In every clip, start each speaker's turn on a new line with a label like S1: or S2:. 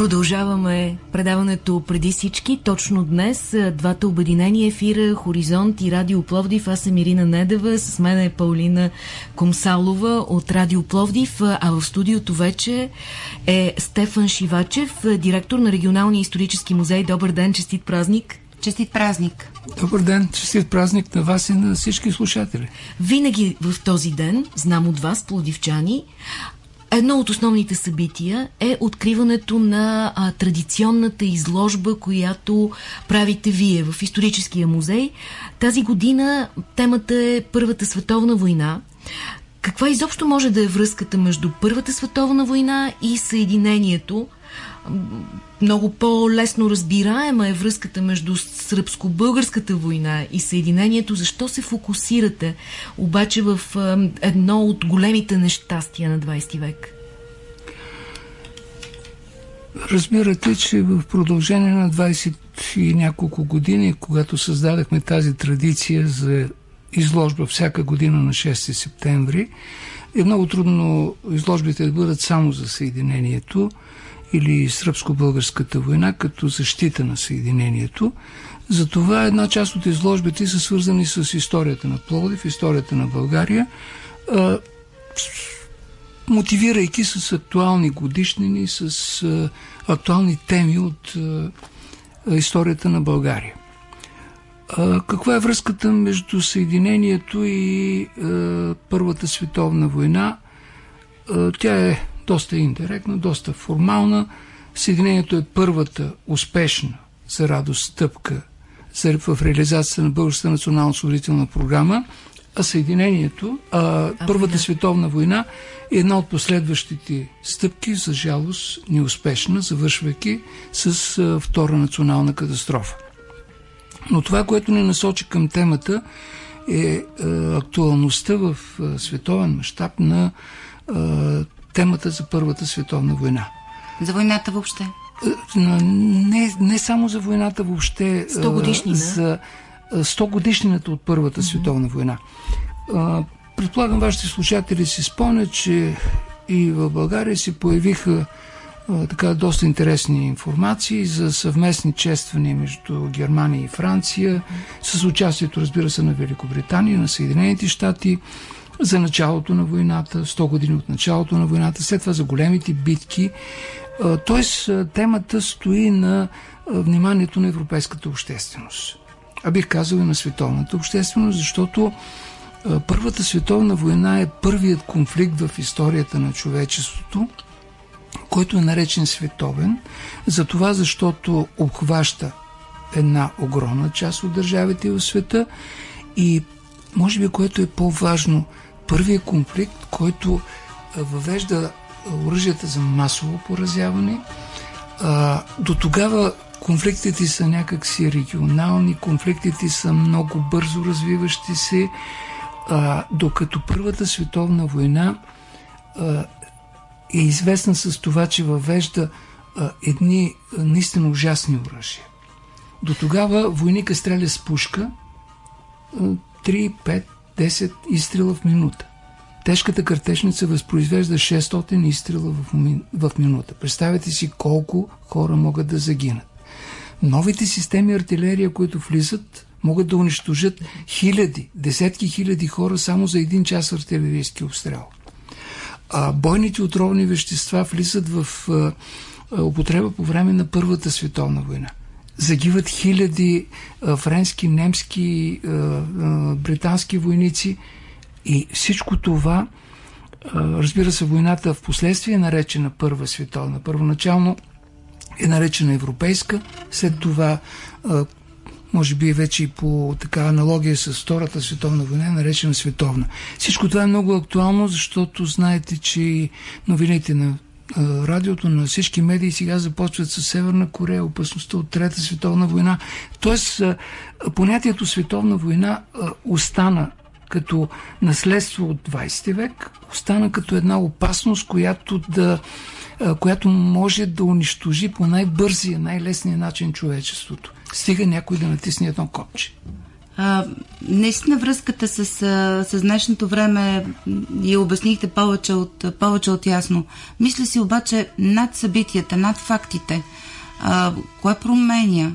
S1: Продължаваме предаването преди всички. Точно днес двата обединени ефира Хоризонт и Радио Пловдив. Аз съм Ирина Недева, с мен е Паулина Комсалова от Радио Пловдив, а в студиото вече е Стефан Шивачев, директор на Регионалния исторически музей. Добър ден, честит празник!
S2: Честит празник!
S3: Добър ден, честит празник на вас и на всички слушатели.
S1: Винаги в този ден, знам от вас, плодивчани, Едно от основните събития е откриването на а, традиционната изложба, която правите вие в историческия музей. Тази година темата е Първата световна война. Каква изобщо може да е връзката между Първата световна война и Съединението? Много по-лесно разбираема е връзката между сръбско-българската война и Съединението. Защо се фокусирате обаче в едно от големите нещастия на 20 век?
S3: Разбирате, че в продължение на 20 и няколко години, когато създадахме тази традиция за изложба всяка година на 6 септември, е много трудно изложбите да бъдат само за Съединението или сръбско-българската война като защита на Съединението. Затова една част от изложбите са свързани с историята на Пловдив, историята на България, мотивирайки с актуални годишнини, с актуални теми от историята на България. Каква е връзката между Съединението и Първата световна война? Тя е доста индиректна, доста формална. Съединението е първата успешна за радост стъпка в реализацията на Българската национална освободителна програма, а Съединението, а, а Първата да. световна война е една от последващите стъпки, за жалост неуспешна, завършвайки с а, втора национална катастрофа. Но това, което ни насочи към темата е а, актуалността в а, световен мащаб на а, темата за Първата световна война.
S2: За войната въобще?
S3: Не, не само за войната въобще.
S1: 100 годишнина.
S3: За 100 годишнината от Първата mm-hmm. световна война. Предполагам, вашите слушатели си спомнят, че и в България се появиха така доста интересни информации за съвместни чествания между Германия и Франция, с участието, разбира се, на Великобритания, на Съединените щати, за началото на войната, 100 години от началото на войната, след това за големите битки. Тоест, темата стои на вниманието на европейската общественост. А бих казал и на световната общественост, защото Първата световна война е първият конфликт в историята на човечеството, който е наречен световен, за това защото обхваща една огромна част от държавите в света и може би което е по-важно – първият конфликт, който въвежда оръжията за масово поразяване. До тогава конфликтите са някакси регионални, конфликтите са много бързо развиващи се, докато Първата световна война е известна с това, че въвежда едни наистина ужасни оръжия. До тогава войника стреля с пушка, 3, 5, 10 изстрела в минута. Тежката картечница възпроизвежда 600 изстрела в, минута. Представете си колко хора могат да загинат. Новите системи артилерия, които влизат, могат да унищожат хиляди, десетки хиляди хора само за един час артилерийски обстрел. А бойните отровни вещества влизат в употреба по време на Първата световна война загиват хиляди френски, немски, британски войници и всичко това, разбира се, войната в последствие е наречена Първа световна. Първоначално е наречена Европейска, след това може би вече и по така аналогия с Втората световна война е наречена световна. Всичко това е много актуално, защото знаете, че новините на радиото на всички медии сега започват с Северна Корея, опасността от Трета световна война. Тоест, понятието световна война остана като наследство от 20 век, остана като една опасност, която, да, която може да унищожи по най-бързия, най-лесния начин човечеството. Стига някой да натисне едно копче.
S2: А, наистина връзката с, с днешното време я обяснихте повече от, повече от ясно. Мисля си обаче над събитията, над фактите, а, кое променя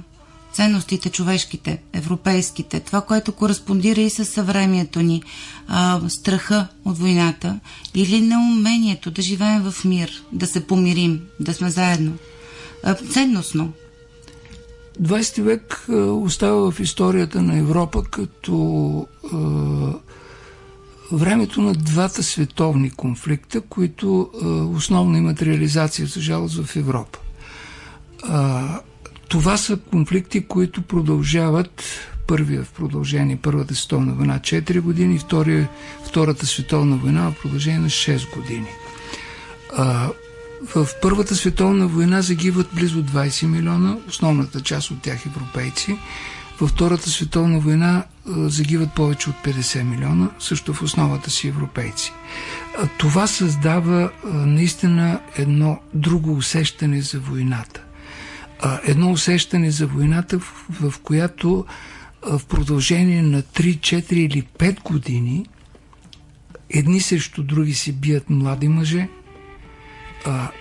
S2: ценностите човешките, европейските, това, което кореспондира и с съвремието ни, а, страха от войната или неумението да живеем в мир, да се помирим, да сме заедно. А, ценностно.
S3: 20 век а, остава в историята на Европа като а, времето на двата световни конфликта, които а, основно имат реализация, за жалост, в Европа. А, това са конфликти, които продължават първия в продължение, Първата световна война 4 години, втория, Втората световна война в продължение на 6 години. В Първата световна война загиват близо 20 милиона, основната част от тях европейци. Във Втората световна война загиват повече от 50 милиона, също в основата си европейци. Това създава наистина едно друго усещане за войната едно усещане за войната, в, в която в продължение на 3, 4 или 5 години едни срещу други си бият млади мъже,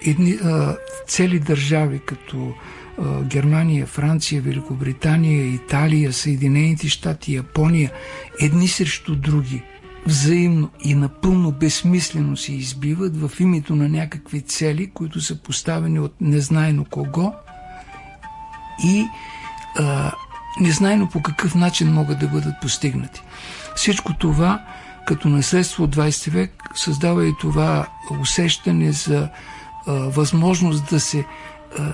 S3: едни, а, цели държави като а, Германия, Франция, Великобритания, Италия, Съединените щати, Япония, едни срещу други взаимно и напълно безсмислено се избиват в името на някакви цели, които са поставени от незнайно кого и а, незнайно по какъв начин могат да бъдат постигнати. Всичко това като наследство от 20 век създава и това усещане за а, възможност да се а,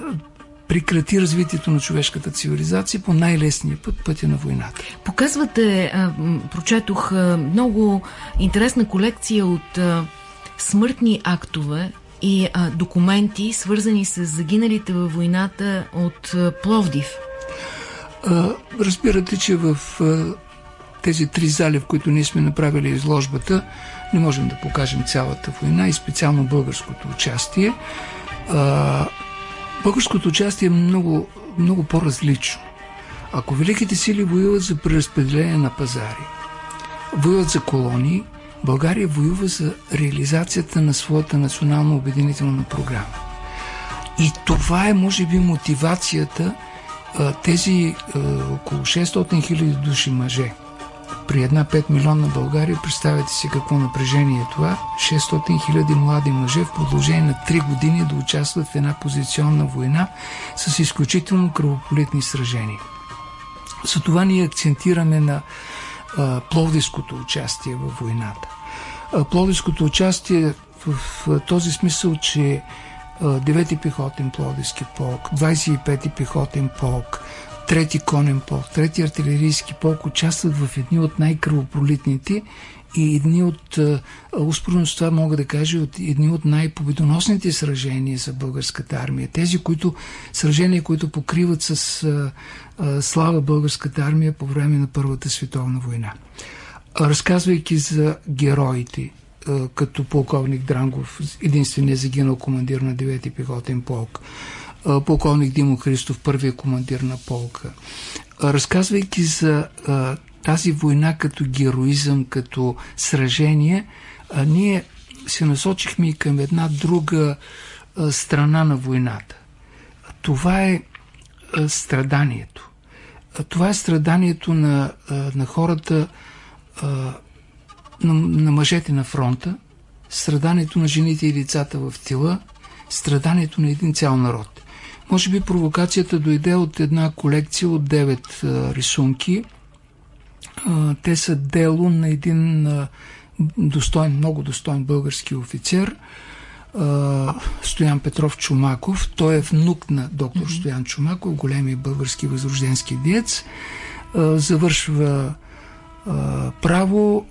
S3: прекрати развитието на човешката цивилизация по най-лесния път, пътя на войната.
S1: Показвате, а, прочетох а, много интересна колекция от а, смъртни актове и а, документи, свързани с загиналите във войната от а, Пловдив.
S3: А, разбирате, че в а, тези три зали, в които ние сме направили изложбата, не можем да покажем цялата война и специално българското участие. А, българското участие е много, много по-различно. Ако великите сили воюват за преразпределение на пазари, воюват за колонии, България воюва за реализацията на своята национално обединителна програма. И това е, може би, мотивацията тези около 600 хиляди души мъже при една 5 милионна България, представете си какво напрежение е това, 600 хиляди млади мъже в продължение на 3 години да участват в една позиционна война с изключително кръвополитни сражения. За това ние акцентираме на а, пловдивското участие във войната. А, пловдивското участие в, в този смисъл, че 9-ти пехотен пловдивски полк, 25-ти пехотен полк, трети конен полк, трети артилерийски полк участват в едни от най-кръвопролитните и едни от, успоредно с това мога да кажа, от едни от най-победоносните сражения за българската армия. Тези, които, сражения, които покриват с а, а, слава българската армия по време на Първата световна война. Разказвайки за героите, а, като полковник Дрангов, единственият загинал командир на 9-ти пехотен полк, полковник Димо Христов, първия командир на полка, разказвайки за тази война като героизъм, като сражение, ние се насочихме и към една друга страна на войната. Това е страданието. Това е страданието на, на хората, на, на мъжете на фронта, страданието на жените и децата в тила, страданието на един цял народ. Може би провокацията дойде от една колекция от 9 а, рисунки – те са дело на един достоен, много достоен български офицер, Стоян Петров Чумаков. Той е внук на доктор. Стоян Чумаков, големи български възрожденски диец. Завършва право,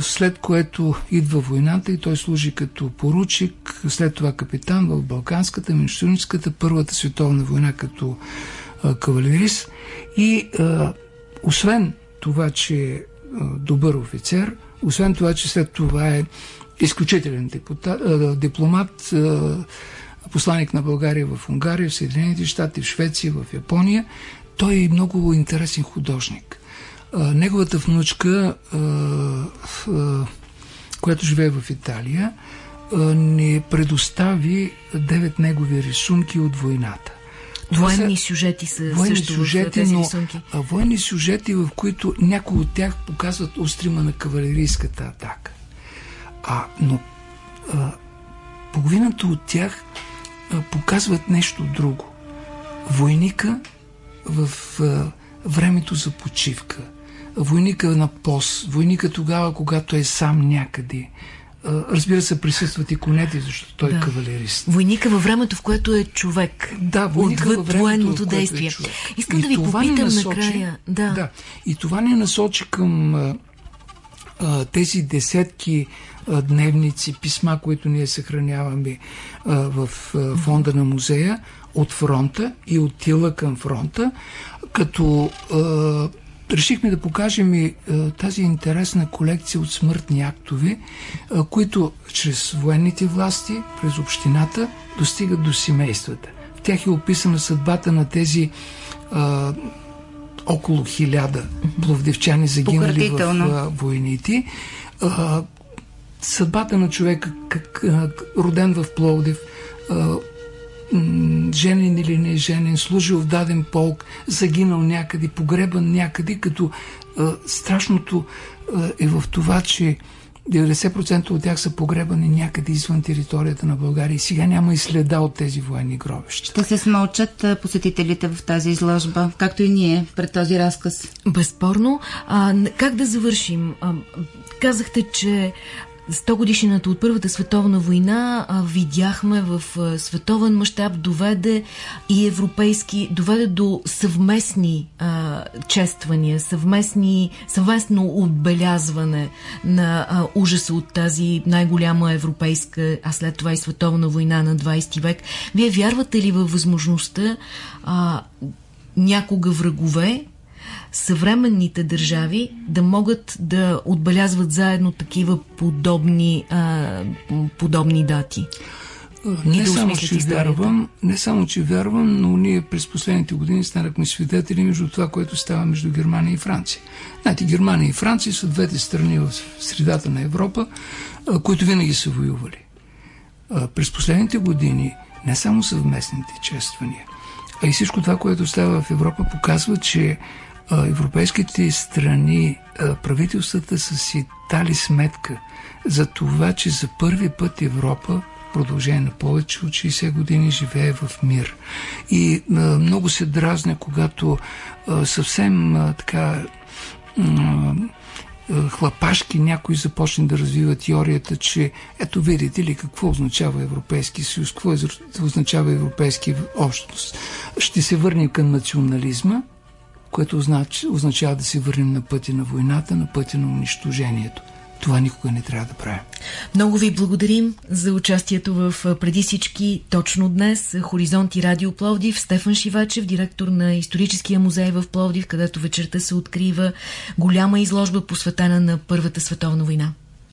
S3: след което идва войната и той служи като поручик, след това капитан в Балканската, Минштуническата, Първата световна война като кавалерист. И освен това, че е добър офицер, освен това, че след това е изключителен дипломат, посланник на България в Унгария, в Съединените щати, в Швеция, в Япония. Той е много интересен художник. А, неговата внучка, а, а, която живее в Италия, а, ни предостави девет негови рисунки от войната.
S1: Военни сюжети са военни също сюжети, тези но, рисунки.
S3: А, военни сюжети, в които някои от тях показват устрима на кавалерийската атака. А, но а, половината от тях а, показват нещо друго. Войника в а, времето за почивка. Войника на пост. Войника тогава, когато е сам някъде. Разбира се, присъстват и конети, защото той е да. е кавалерист.
S1: Войника във времето, в което е човек.
S3: Да, войника
S1: отвъд във времето, военното е действие. Е Искам и да ви попитам насочи, накрая. Да. да.
S3: И това ни насочи към а, а, тези десетки а, дневници, писма, които ние съхраняваме а, в а, фонда на музея от фронта и от тила към фронта, като а, решихме да покажем и а, тази интересна колекция от смъртни актове, а, които чрез военните власти, през общината, достигат до семействата. В тях е описана съдбата на тези а, около хиляда пловдивчани загинали в а, войните. А, съдбата на човека, как, а, роден в Пловдив, а, женен или не женен, служил в даден полк, загинал някъде, погребан някъде, като а, страшното а, е в това, че 90% от тях са погребани някъде извън територията на България и сега няма и следа от тези военни гробища.
S2: Ще се смълчат посетителите в тази изложба, както и ние пред този разказ.
S1: Безспорно. А, как да завършим? А, казахте, че 100 годишнината от Първата световна война а, видяхме в а, световен мащаб доведе и европейски, доведе до съвместни а, чествания, съвместни, съвместно отбелязване на а, ужаса от тази най-голяма европейска, а след това и световна война на 20 век. Вие вярвате ли във възможността а, някога врагове съвременните държави да могат да отбелязват заедно такива подобни, а, подобни дати?
S3: Не, да само, че вярвам, не само, че вярвам, но ние през последните години станахме свидетели между това, което става между Германия и Франция. Знаете, Германия и Франция са двете страни в средата на Европа, които винаги са воювали. През последните години не само съвместните чествания, а и всичко това, което става в Европа, показва, че европейските страни, правителствата са си дали сметка за това, че за първи път Европа продължение на повече от 60 години живее в мир. И много се дразне, когато съвсем така хлапашки някой започне да развива теорията, че ето видите ли какво означава Европейски съюз, какво означава Европейски общност. Ще се върнем към национализма, което означава да се върнем на пътя на войната, на пътя на унищожението. Това никога не трябва да правим.
S1: Много ви благодарим за участието в преди всички точно днес. Хоризонт и Радио Пловдив. Стефан Шивачев, директор на Историческия музей в Пловдив, където вечерта се открива голяма изложба посветена на Първата световна война.